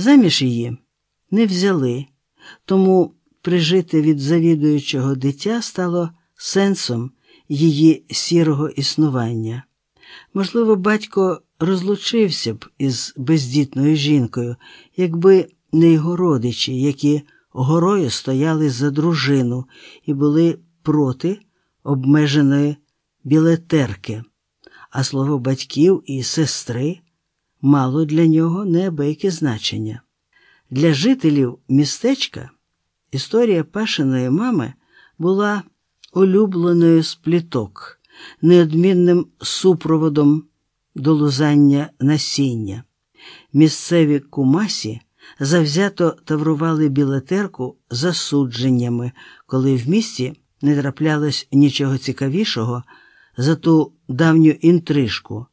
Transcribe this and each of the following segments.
Заміж її не взяли, тому прижити від завідуючого дитя стало сенсом її сірого існування. Можливо, батько розлучився б із бездітною жінкою, якби не його родичі, які горою стояли за дружину і були проти обмеженої білетерки, а слово батьків і сестри мало для нього неабияке значення. Для жителів містечка історія Пашиної мами була улюбленою з пліток, неодмінним супроводом до лузання насіння. Місцеві кумасі завзято таврували білетерку засудженнями, коли в місті не траплялось нічого цікавішого за ту давню інтрижку.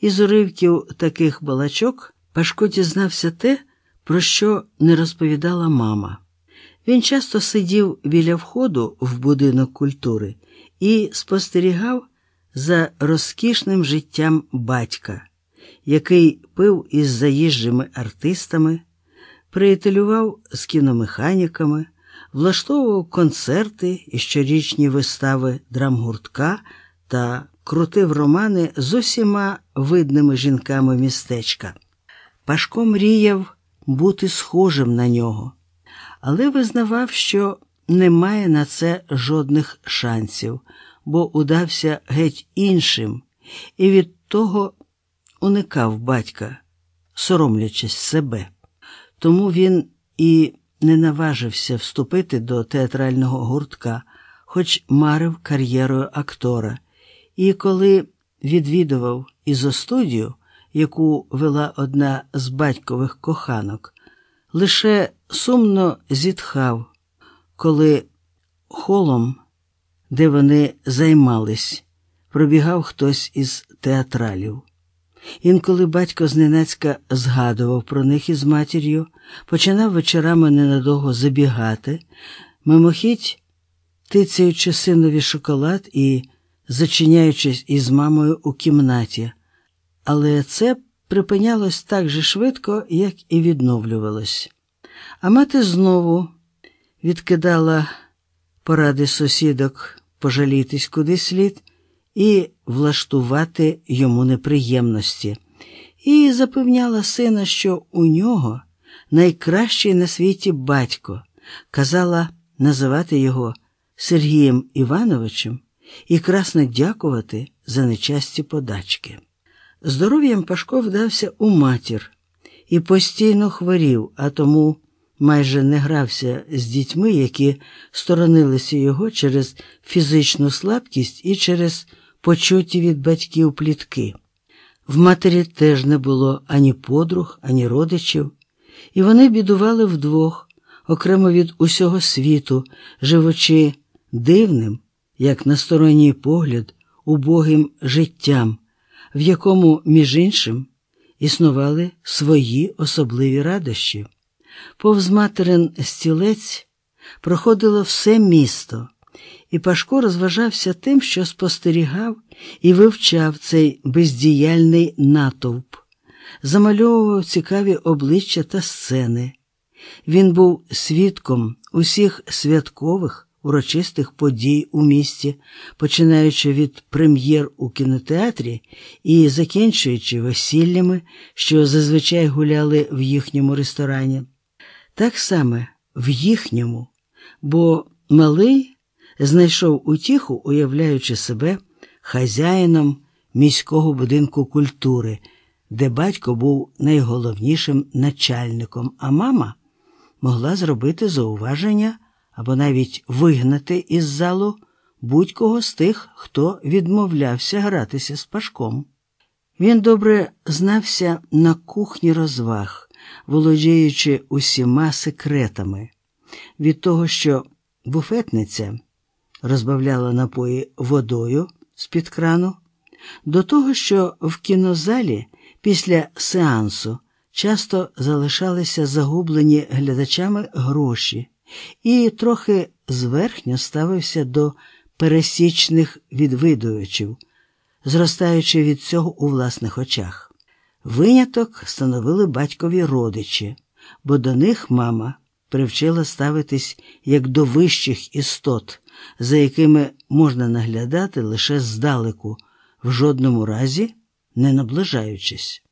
Із уривків таких балачок Пашко дізнався те, про що не розповідала мама. Він часто сидів біля входу в будинок культури і спостерігав за розкішним життям батька, який пив із заїжджими артистами, приятелював з кіномеханіками, влаштовував концерти і щорічні вистави драмгуртка та крутив романи з усіма видними жінками містечка. Пашко мріяв бути схожим на нього, але визнавав, що не має на це жодних шансів, бо удався геть іншим, і від того уникав батька, соромлячись себе. Тому він і не наважився вступити до театрального гуртка, хоч марив кар'єрою актора. І коли відвідував ізостудію, яку вела одна з батькових коханок, лише сумно зітхав, коли холом, де вони займались, пробігав хтось із театралів. Інколи батько зненацька згадував про них із матір'ю, починав вечорами ненадовго забігати, мимохідь тицяючи синові шоколад і зачиняючись із мамою у кімнаті, але це припинялось так же швидко, як і відновлювалось. А мати знову відкидала поради сусідок пожалітись куди слід і влаштувати йому неприємності, і запевняла сина, що у нього найкращий на світі батько, казала називати його Сергієм Івановичем і красно дякувати за нечасті подачки. Здоров'ям Пашко вдався у матір і постійно хворів, а тому майже не грався з дітьми, які сторонилися його через фізичну слабкість і через почуті від батьків плітки. В матері теж не було ані подруг, ані родичів, і вони бідували вдвох, окремо від усього світу, живучи дивним, як на сторонній погляд, убогим життям, в якому, між іншим, існували свої особливі радощі. Повз материн стілець проходило все місто, і Пашко розважався тим, що спостерігав і вивчав цей бездіяльний натовп, замальовував цікаві обличчя та сцени. Він був свідком усіх святкових урочистих подій у місті, починаючи від прем'єр у кінотеатрі і закінчуючи весіллями, що зазвичай гуляли в їхньому ресторані. Так само в їхньому, бо малий знайшов утіху, уявляючи себе хазяїном міського будинку культури, де батько був найголовнішим начальником, а мама могла зробити зауваження або навіть вигнати із залу будь-кого з тих, хто відмовлявся гратися з пашком. Він добре знався на кухні розваг, володіючи усіма секретами, від того, що буфетниця розбавляла напої водою з-під крану, до того, що в кінозалі після сеансу часто залишалися загублені глядачами гроші і трохи зверхньо ставився до пересічних відвідувачів, зростаючи від цього у власних очах. Виняток становили батькові родичі, бо до них мама привчила ставитись як до вищих істот, за якими можна наглядати лише здалеку, в жодному разі не наближаючись.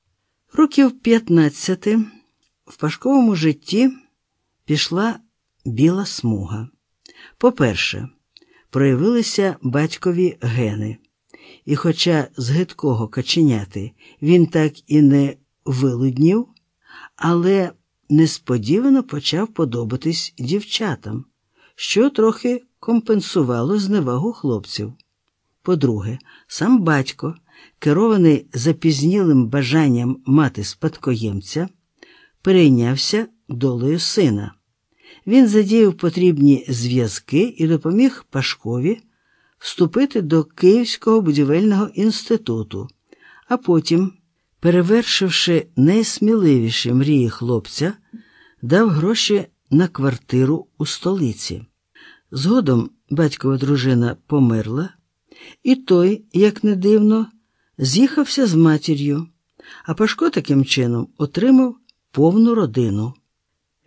Років 15 в пашковому житті пішла біла смуга. По-перше, проявилися батькові гени, і, хоча з гидкого каченяти він так і не вилуднів, але несподівано почав подобатись дівчатам, що трохи компенсувало зневагу хлопців. По-друге, сам батько, керований запізнілим бажанням мати спадкоємця, перейнявся долею сина. Він задіяв потрібні зв'язки і допоміг Пашкові вступити до Київського будівельного інституту, а потім, перевершивши найсміливіші мрії хлопця, дав гроші на квартиру у столиці. Згодом батькова дружина померла, і той, як не дивно, з'їхався з матір'ю, а Пашко таким чином отримав повну родину.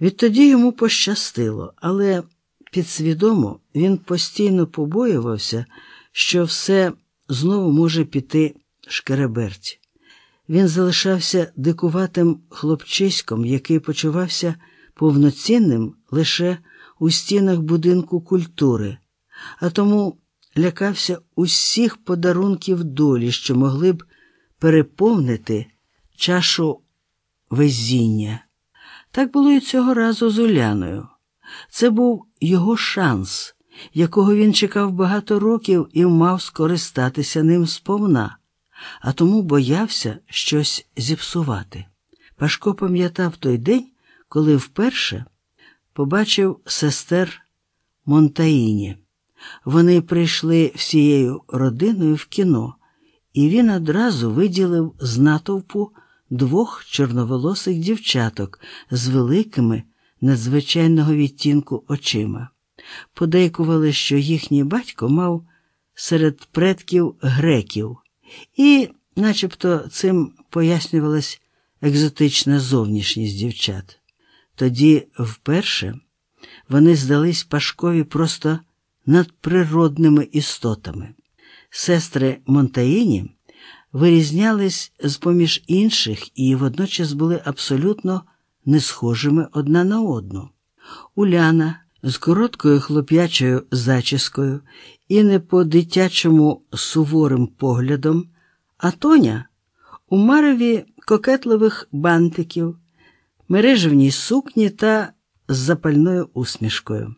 Відтоді йому пощастило, але підсвідомо він постійно побоювався, що все знову може піти шкереберть. Він залишався дикуватим хлопчиськом, який почувався повноцінним лише у стінах будинку культури, а тому лякався усіх подарунків долі, що могли б переповнити чашу везіння. Так було і цього разу з Уляною. Це був його шанс, якого він чекав багато років і мав скористатися ним сповна, а тому боявся щось зіпсувати. Пашко пам'ятав той день, коли вперше побачив сестер Монтаїні. Вони прийшли всією родиною в кіно, і він одразу виділив з натовпу двох чорноволосих дівчаток з великими надзвичайного відтінку очима. Подейкували, що їхній батько мав серед предків греків, і, начебто, цим пояснювалась екзотична зовнішність дівчат. Тоді, вперше, вони здались Пашкові просто надприродними істотами. Сестри Монтаїні вирізнялись з поміж інших і водночас були абсолютно не схожими одна на одну. Уляна з короткою хлоп'ячою зачіскою і не по дитячому суворим поглядом, а Тоня у мареві кокетливих бантиків, мережевній сукні та з запальною усмішкою.